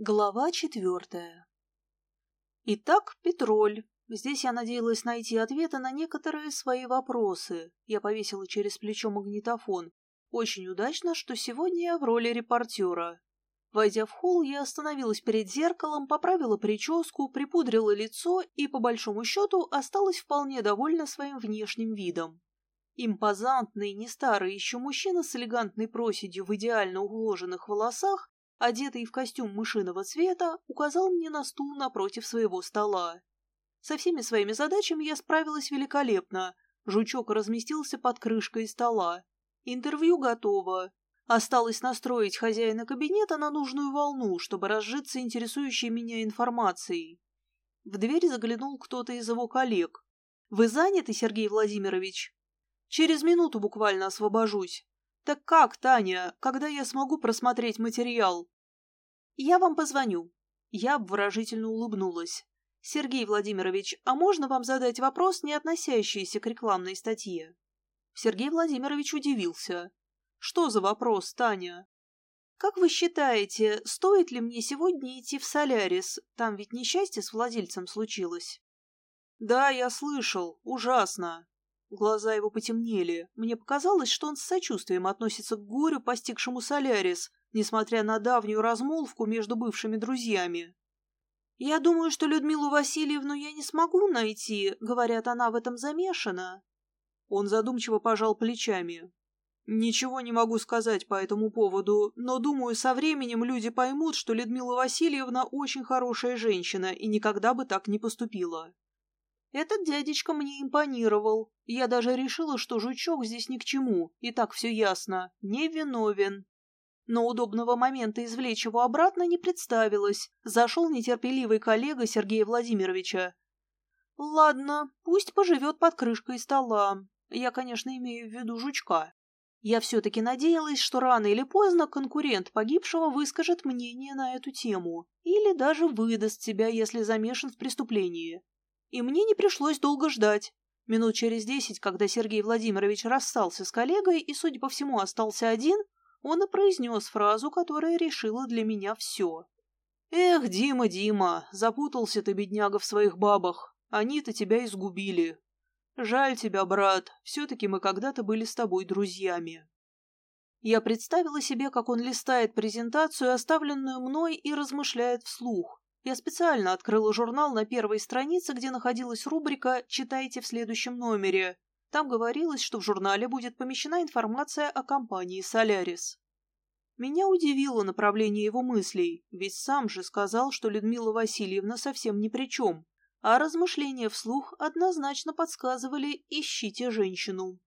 Глава четвертая. Итак, Петроль. Здесь я надеялась найти ответы на некоторые свои вопросы. Я повесила через плечо магнитофон. Очень удачно, что сегодня я в роли репортера. Войдя в холл, я остановилась перед зеркалом, поправила прическу, припудрила лицо и, по большому счету, осталась вполне довольна своим внешним видом. Импозантный, не старый еще мужчина с элегантной проседью в идеально уложенных волосах одетый в костюм мышиного цвета, указал мне на стул напротив своего стола. Со всеми своими задачами я справилась великолепно. Жучок разместился под крышкой стола. Интервью готово. Осталось настроить хозяина кабинета на нужную волну, чтобы разжиться интересующей меня информацией. В дверь заглянул кто-то из его коллег. «Вы заняты, Сергей Владимирович?» «Через минуту буквально освобожусь. «Так как, Таня, когда я смогу просмотреть материал?» «Я вам позвоню». Я обворожительно улыбнулась. «Сергей Владимирович, а можно вам задать вопрос, не относящийся к рекламной статье?» Сергей Владимирович удивился. «Что за вопрос, Таня?» «Как вы считаете, стоит ли мне сегодня идти в Солярис? Там ведь несчастье с владельцем случилось». «Да, я слышал. Ужасно. Глаза его потемнели. Мне показалось, что он с сочувствием относится к горю, постигшему Солярис, несмотря на давнюю размолвку между бывшими друзьями. «Я думаю, что Людмилу Васильевну я не смогу найти. Говорят, она в этом замешана». Он задумчиво пожал плечами. «Ничего не могу сказать по этому поводу, но, думаю, со временем люди поймут, что Людмила Васильевна очень хорошая женщина и никогда бы так не поступила». Этот дядечка мне импонировал. Я даже решила, что жучок здесь ни к чему, и так все ясно, не виновен. Но удобного момента извлечь его обратно не представилось. Зашел нетерпеливый коллега Сергея Владимировича. Ладно, пусть поживет под крышкой стола. Я, конечно, имею в виду жучка. Я все-таки надеялась, что рано или поздно конкурент погибшего выскажет мнение на эту тему или даже выдаст себя, если замешан в преступлении. И мне не пришлось долго ждать. Минут через десять, когда Сергей Владимирович расстался с коллегой и, судя по всему, остался один, он и произнес фразу, которая решила для меня все. «Эх, Дима, Дима, запутался ты, бедняга, в своих бабах. Они-то тебя изгубили. Жаль тебя, брат, все-таки мы когда-то были с тобой друзьями». Я представила себе, как он листает презентацию, оставленную мной, и размышляет вслух. Я специально открыла журнал на первой странице, где находилась рубрика «Читайте в следующем номере». Там говорилось, что в журнале будет помещена информация о компании «Солярис». Меня удивило направление его мыслей, ведь сам же сказал, что Людмила Васильевна совсем ни при чем, а размышления вслух однозначно подсказывали «ищите женщину».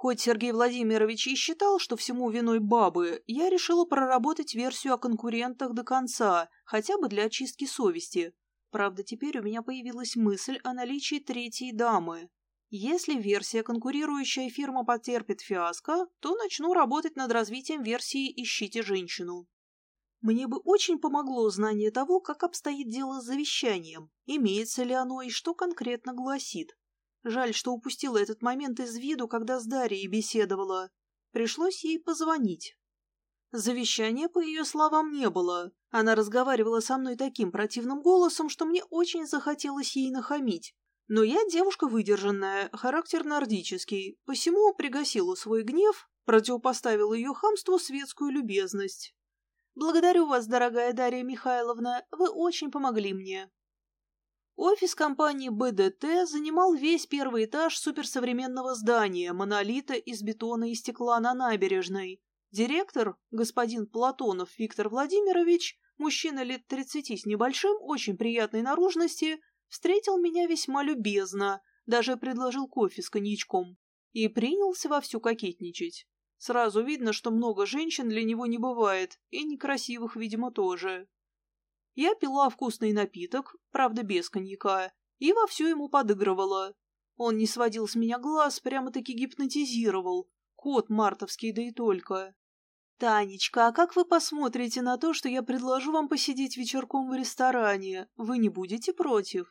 Хоть Сергей Владимирович и считал, что всему виной бабы, я решила проработать версию о конкурентах до конца, хотя бы для очистки совести. Правда, теперь у меня появилась мысль о наличии третьей дамы. Если версия конкурирующая фирма потерпит фиаско, то начну работать над развитием версии «Ищите женщину». Мне бы очень помогло знание того, как обстоит дело с завещанием, имеется ли оно и что конкретно гласит. Жаль, что упустила этот момент из виду, когда с Дарьей беседовала. Пришлось ей позвонить. Завещания, по ее словам, не было. Она разговаривала со мной таким противным голосом, что мне очень захотелось ей нахамить. Но я девушка выдержанная, характер нордический, посему пригасила свой гнев, противопоставила ее хамству светскую любезность. «Благодарю вас, дорогая Дарья Михайловна, вы очень помогли мне. Офис компании БДТ занимал весь первый этаж суперсовременного здания, монолита из бетона и стекла на набережной. Директор, господин Платонов Виктор Владимирович, мужчина лет тридцати с небольшим, очень приятной наружности, встретил меня весьма любезно, даже предложил кофе с коньячком и принялся вовсю кокетничать. Сразу видно, что много женщин для него не бывает, и некрасивых, видимо, тоже. Я пила вкусный напиток, правда без коньяка, и вовсю ему подыгрывала. Он не сводил с меня глаз, прямо-таки гипнотизировал. Кот мартовский, да и только. «Танечка, а как вы посмотрите на то, что я предложу вам посидеть вечерком в ресторане? Вы не будете против?»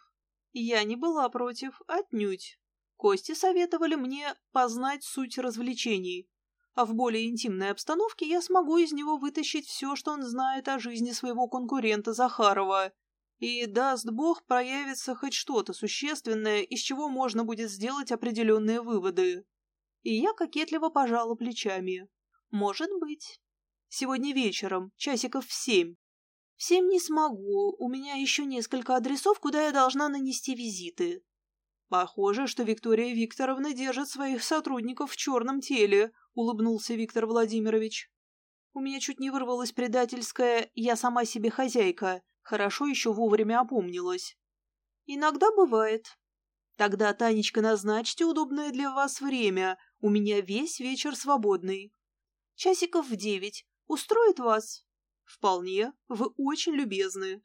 Я не была против, отнюдь. Кости советовали мне познать суть развлечений. А в более интимной обстановке я смогу из него вытащить все, что он знает о жизни своего конкурента Захарова. И, даст бог, проявится хоть что-то существенное, из чего можно будет сделать определенные выводы. И я кокетливо пожала плечами. Может быть. Сегодня вечером, часиков в семь. В семь не смогу, у меня еще несколько адресов, куда я должна нанести визиты. Похоже, что Виктория Викторовна держит своих сотрудников в черном теле, улыбнулся Виктор Владимирович. У меня чуть не вырвалось предательское «я сама себе хозяйка», хорошо еще вовремя опомнилась. Иногда бывает. Тогда, Танечка, назначьте удобное для вас время, у меня весь вечер свободный. Часиков в девять. Устроит вас? Вполне, вы очень любезны.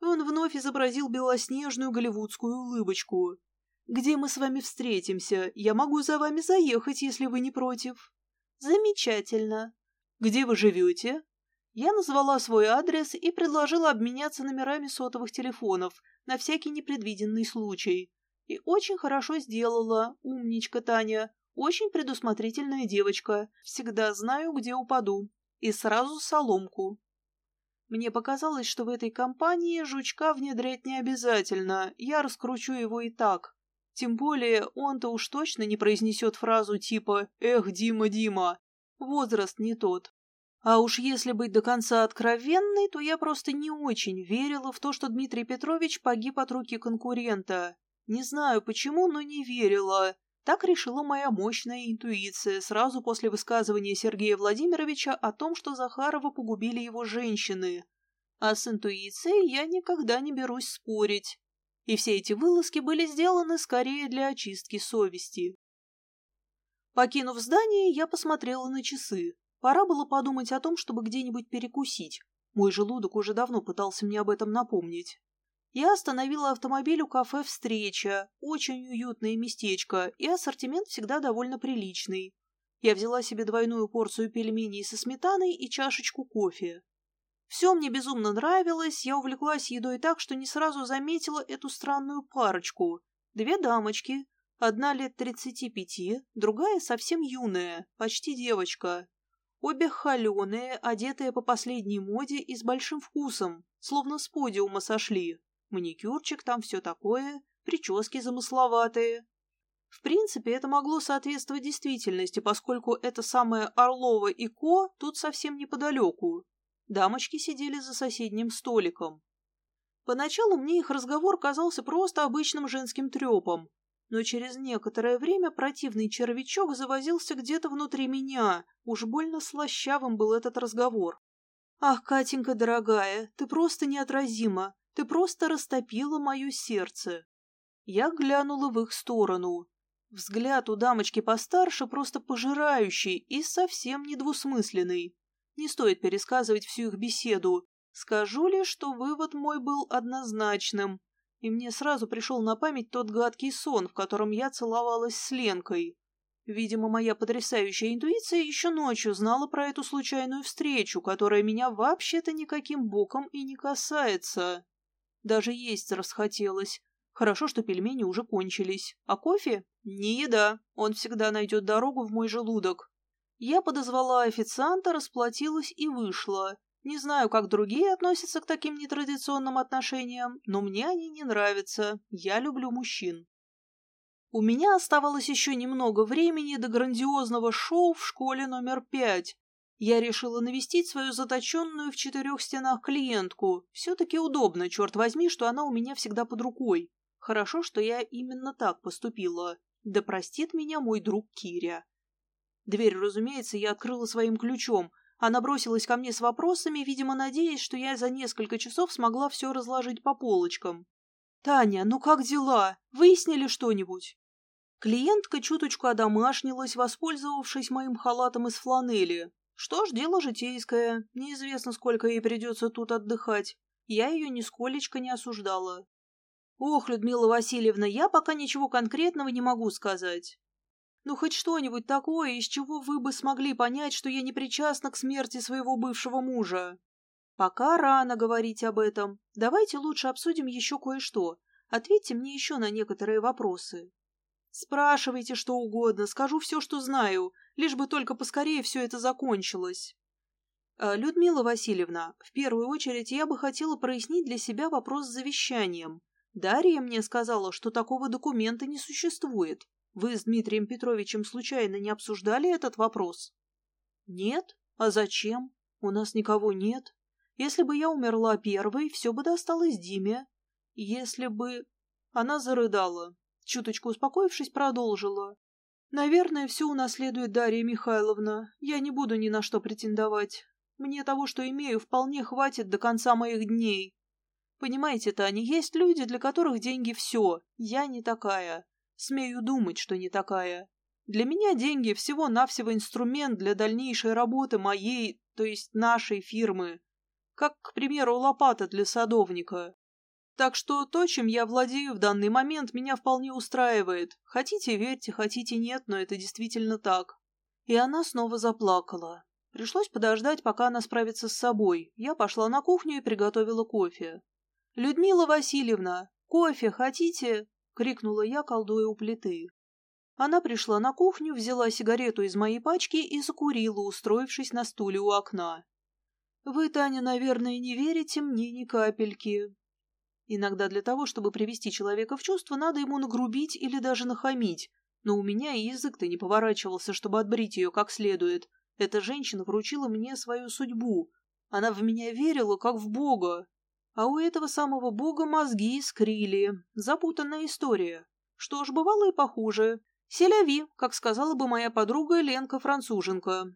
Он вновь изобразил белоснежную голливудскую улыбочку. Где мы с вами встретимся? Я могу за вами заехать, если вы не против. Замечательно. Где вы живете? Я назвала свой адрес и предложила обменяться номерами сотовых телефонов на всякий непредвиденный случай. И очень хорошо сделала, умничка Таня, очень предусмотрительная девочка. Всегда знаю, где упаду. И сразу соломку. Мне показалось, что в этой компании жучка внедрять не обязательно, я раскручу его и так. Тем более он-то уж точно не произнесет фразу типа «Эх, Дима, Дима!» Возраст не тот. А уж если быть до конца откровенной, то я просто не очень верила в то, что Дмитрий Петрович погиб от руки конкурента. Не знаю почему, но не верила. Так решила моя мощная интуиция сразу после высказывания Сергея Владимировича о том, что Захарова погубили его женщины. А с интуицией я никогда не берусь спорить. И все эти вылазки были сделаны скорее для очистки совести. Покинув здание, я посмотрела на часы. Пора было подумать о том, чтобы где-нибудь перекусить. Мой желудок уже давно пытался мне об этом напомнить. Я остановила автомобиль у кафе «Встреча». Очень уютное местечко, и ассортимент всегда довольно приличный. Я взяла себе двойную порцию пельменей со сметаной и чашечку кофе. Все мне безумно нравилось, я увлеклась едой так, что не сразу заметила эту странную парочку. Две дамочки, одна лет тридцати пяти, другая совсем юная, почти девочка. Обе холеные, одетые по последней моде и с большим вкусом, словно с подиума сошли. Маникюрчик там все такое, прически замысловатые. В принципе, это могло соответствовать действительности, поскольку это самое Орлова и Ко тут совсем неподалеку. Дамочки сидели за соседним столиком. Поначалу мне их разговор казался просто обычным женским трепом, но через некоторое время противный червячок завозился где-то внутри меня, уж больно слащавым был этот разговор. «Ах, Катенька дорогая, ты просто неотразима, ты просто растопила мое сердце». Я глянула в их сторону. Взгляд у дамочки постарше просто пожирающий и совсем недвусмысленный. Не стоит пересказывать всю их беседу. Скажу ли, что вывод мой был однозначным и мне сразу пришел на память тот гадкий сон, в котором я целовалась с Ленкой. Видимо, моя потрясающая интуиция еще ночью знала про эту случайную встречу, которая меня вообще-то никаким боком и не касается. Даже есть расхотелось. Хорошо, что пельмени уже кончились. А кофе? Не еда. Он всегда найдет дорогу в мой желудок. Я подозвала официанта, расплатилась и вышла. Не знаю, как другие относятся к таким нетрадиционным отношениям, но мне они не нравятся. Я люблю мужчин. У меня оставалось еще немного времени до грандиозного шоу в школе номер пять. Я решила навестить свою заточенную в четырех стенах клиентку. Все-таки удобно, черт возьми, что она у меня всегда под рукой. Хорошо, что я именно так поступила. Да простит меня мой друг Киря. Дверь, разумеется, я открыла своим ключом — она бросилась ко мне с вопросами, видимо, надеясь, что я за несколько часов смогла все разложить по полочкам. «Таня, ну как дела? Выяснили что-нибудь?» Клиентка чуточку одомашнилась, воспользовавшись моим халатом из фланели. Что ж, дело житейское. Неизвестно, сколько ей придется тут отдыхать. Я ее нисколечко не осуждала. «Ох, Людмила Васильевна, я пока ничего конкретного не могу сказать. Ну, хоть что-нибудь такое, из чего вы бы смогли понять, что я не причастна к смерти своего бывшего мужа. Пока рано говорить об этом. Давайте лучше обсудим еще кое-что. Ответьте мне еще на некоторые вопросы. Спрашивайте что угодно, скажу все, что знаю, лишь бы только поскорее все это закончилось. Э, Людмила Васильевна, в первую очередь я бы хотела прояснить для себя вопрос с завещанием. Дарья мне сказала, что такого документа не существует. Вы с Дмитрием Петровичем случайно не обсуждали этот вопрос? Нет? А зачем? У нас никого нет. Если бы я умерла первой, все бы досталось Диме. Если бы... Она зарыдала. Чуточку успокоившись, продолжила. Наверное, все унаследует Дарья Михайловна. Я не буду ни на что претендовать. Мне того, что имею, вполне хватит до конца моих дней. Понимаете, Таня, есть люди, для которых деньги все. Я не такая. Смею думать, что не такая. Для меня деньги всего-навсего инструмент для дальнейшей работы моей, то есть нашей фирмы. Как, к примеру, лопата для садовника. Так что то, чем я владею в данный момент, меня вполне устраивает. Хотите верьте, хотите нет, но это действительно так. И она снова заплакала. Пришлось подождать, пока она справится с собой. Я пошла на кухню и приготовила кофе. «Людмила Васильевна, кофе хотите?» — крикнула я, колдуя у плиты. Она пришла на кухню, взяла сигарету из моей пачки и закурила, устроившись на стуле у окна. «Вы, Таня, наверное, не верите мне ни капельки. Иногда для того, чтобы привести человека в чувство, надо ему нагрубить или даже нахамить, но у меня язык-то не поворачивался, чтобы отбрить ее как следует. Эта женщина вручила мне свою судьбу. Она в меня верила, как в Бога. А у этого самого Бога мозги искрили. Запутанная история. Что ж, бывало и похуже. Селяви, как сказала бы моя подруга Ленка-француженка.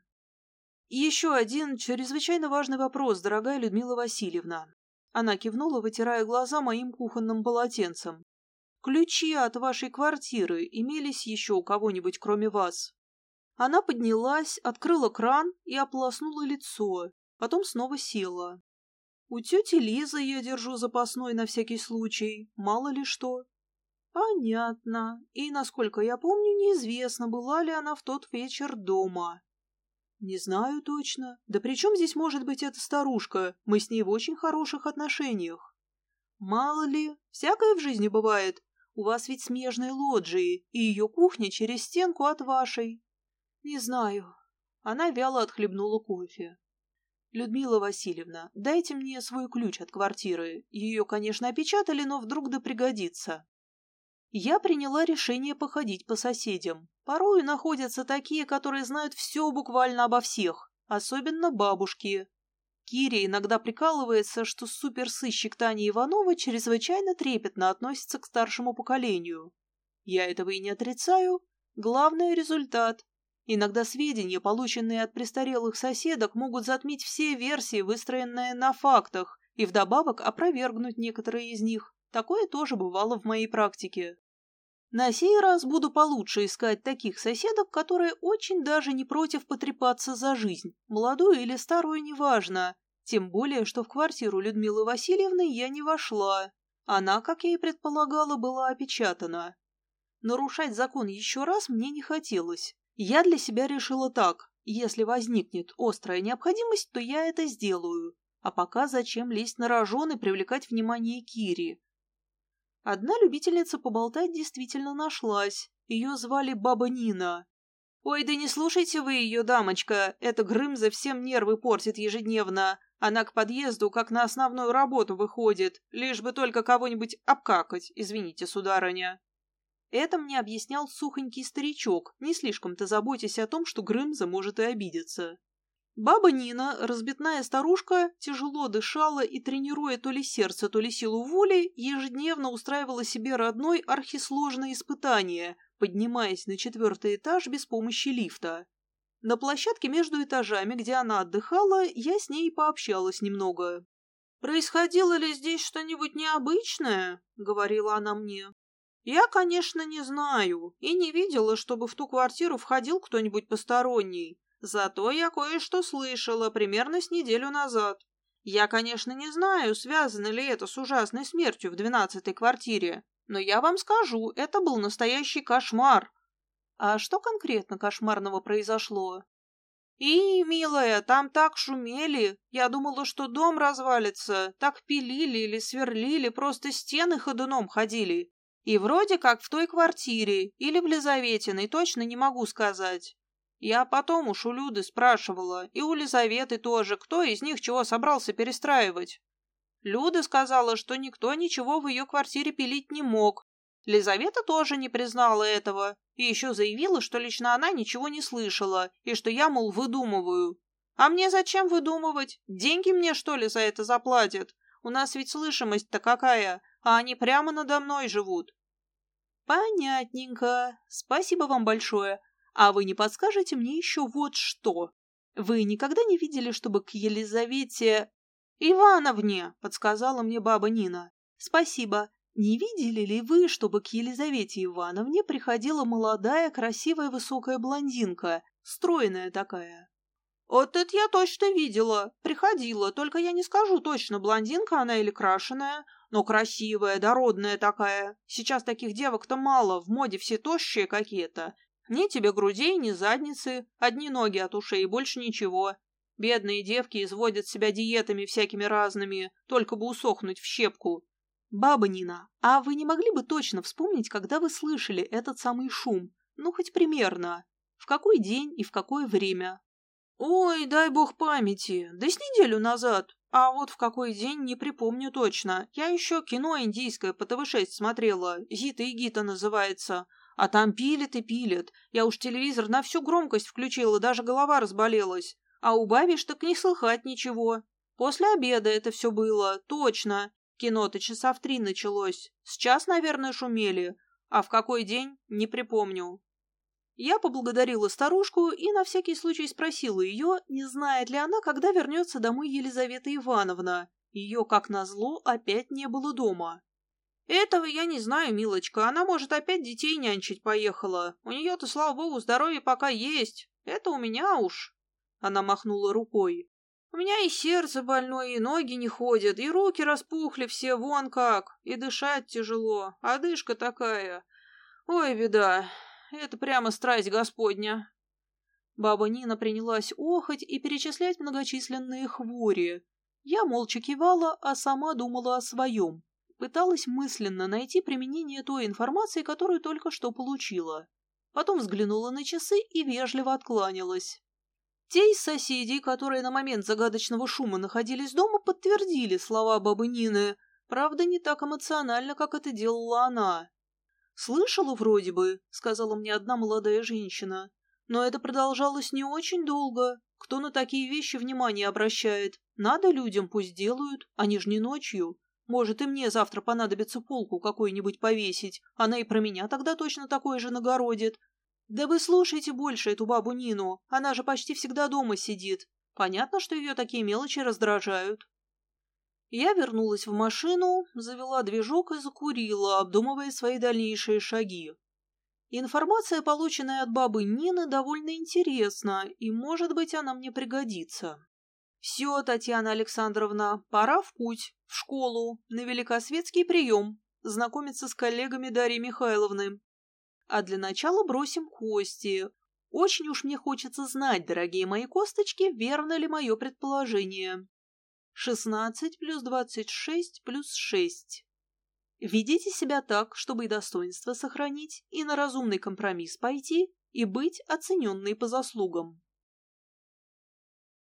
Еще один чрезвычайно важный вопрос, дорогая Людмила Васильевна. Она кивнула, вытирая глаза моим кухонным полотенцем. Ключи от вашей квартиры имелись еще у кого-нибудь, кроме вас? Она поднялась, открыла кран и ополоснула лицо, потом снова села. У тети Лизы я держу запасной на всякий случай, мало ли что. Понятно. И, насколько я помню, неизвестно, была ли она в тот вечер дома. Не знаю точно. Да при чем здесь может быть эта старушка? Мы с ней в очень хороших отношениях. Мало ли, всякое в жизни бывает. У вас ведь смежные лоджии, и ее кухня через стенку от вашей. «Не знаю». Она вяло отхлебнула кофе. «Людмила Васильевна, дайте мне свой ключ от квартиры. Ее, конечно, опечатали, но вдруг да пригодится». Я приняла решение походить по соседям. Порой находятся такие, которые знают все буквально обо всех, особенно бабушки. Кире иногда прикалывается, что суперсыщик Таня Иванова чрезвычайно трепетно относится к старшему поколению. Я этого и не отрицаю. Главный результат. Иногда сведения, полученные от престарелых соседок, могут затмить все версии, выстроенные на фактах, и вдобавок опровергнуть некоторые из них. Такое тоже бывало в моей практике. На сей раз буду получше искать таких соседок, которые очень даже не против потрепаться за жизнь, молодую или старую, неважно. Тем более, что в квартиру Людмилы Васильевны я не вошла. Она, как я и предполагала, была опечатана. Нарушать закон еще раз мне не хотелось. Я для себя решила так. Если возникнет острая необходимость, то я это сделаю. А пока зачем лезть на рожон и привлекать внимание Кири? Одна любительница поболтать действительно нашлась. Ее звали Баба Нина. «Ой, да не слушайте вы ее, дамочка. Эта Грымза всем нервы портит ежедневно. Она к подъезду, как на основную работу выходит, лишь бы только кого-нибудь обкакать, извините, сударыня». Это мне объяснял сухонький старичок, не слишком-то заботясь о том, что Грымза может и обидеться. Баба Нина, разбитная старушка, тяжело дышала и, тренируя то ли сердце, то ли силу воли, ежедневно устраивала себе родной архисложное испытание, поднимаясь на четвертый этаж без помощи лифта. На площадке между этажами, где она отдыхала, я с ней пообщалась немного. «Происходило ли здесь что-нибудь необычное?» — говорила она мне. Я, конечно, не знаю и не видела, чтобы в ту квартиру входил кто-нибудь посторонний. Зато я кое-что слышала примерно с неделю назад. Я, конечно, не знаю, связано ли это с ужасной смертью в двенадцатой квартире, но я вам скажу, это был настоящий кошмар. А что конкретно кошмарного произошло? И, милая, там так шумели. Я думала, что дом развалится. Так пилили или сверлили, просто стены ходуном ходили. И вроде как в той квартире или в Лизаветиной, точно не могу сказать. Я потом уж у Люды спрашивала, и у Лизаветы тоже, кто из них чего собрался перестраивать. Люда сказала, что никто ничего в ее квартире пилить не мог. Лизавета тоже не признала этого, и еще заявила, что лично она ничего не слышала, и что я, мол, выдумываю. А мне зачем выдумывать? Деньги мне, что ли, за это заплатят? У нас ведь слышимость-то какая, а они прямо надо мной живут. Понятненько. Спасибо вам большое. А вы не подскажете мне еще вот что? Вы никогда не видели, чтобы к Елизавете... Ивановне, подсказала мне баба Нина. Спасибо. Не видели ли вы, чтобы к Елизавете Ивановне приходила молодая, красивая, высокая блондинка, стройная такая? Вот это я точно видела. Приходила, только я не скажу точно, блондинка она или крашеная, но красивая, дородная такая. Сейчас таких девок-то мало, в моде все тощие какие-то. Ни тебе грудей, ни задницы, одни ноги от ушей больше ничего. Бедные девки изводят себя диетами всякими разными, только бы усохнуть в щепку. Баба Нина, а вы не могли бы точно вспомнить, когда вы слышали этот самый шум? Ну, хоть примерно. В какой день и в какое время? Ой, дай бог памяти, да с неделю назад. А вот в какой день, не припомню точно. Я еще кино индийское по ТВ-6 смотрела, Зита и Гита называется. А там пилит и пилит. Я уж телевизор на всю громкость включила, даже голова разболелась. А у бабиш так не слыхать ничего. После обеда это все было, точно. Кино-то часа в три началось. С час, наверное, шумели. А в какой день, не припомню. Я поблагодарила старушку и на всякий случай спросила ее, не знает ли она, когда вернется домой Елизавета Ивановна. Ее, как назло, опять не было дома. «Этого я не знаю, милочка. Она, может, опять детей нянчить поехала. У нее-то, слава богу, здоровье пока есть. Это у меня уж». Она махнула рукой. «У меня и сердце больное, и ноги не ходят, и руки распухли все, вон как, и дышать тяжело, а дышка такая. Ой, беда, это прямо страсть Господня. Баба Нина принялась охоть и перечислять многочисленные хвори. Я молча кивала, а сама думала о своем. Пыталась мысленно найти применение той информации, которую только что получила. Потом взглянула на часы и вежливо откланялась. Те из соседей, которые на момент загадочного шума находились дома, подтвердили слова бабы Нины, правда, не так эмоционально, как это делала она. «Слышала вроде бы», — сказала мне одна молодая женщина. «Но это продолжалось не очень долго. Кто на такие вещи внимание обращает? Надо людям, пусть делают, они же не ночью. Может, и мне завтра понадобится полку какой-нибудь повесить. Она и про меня тогда точно такое же нагородит. Да вы слушайте больше эту бабу Нину, она же почти всегда дома сидит. Понятно, что ее такие мелочи раздражают». Я вернулась в машину, завела движок и закурила, обдумывая свои дальнейшие шаги. Информация, полученная от бабы Нины, довольно интересна, и, может быть, она мне пригодится. Все, Татьяна Александровна, пора в путь, в школу, на великосветский прием, знакомиться с коллегами Дарьи Михайловны. А для начала бросим кости. Очень уж мне хочется знать, дорогие мои косточки, верно ли мое предположение. 16 плюс 26 плюс 6. Ведите себя так, чтобы и достоинство сохранить, и на разумный компромисс пойти, и быть оцененной по заслугам.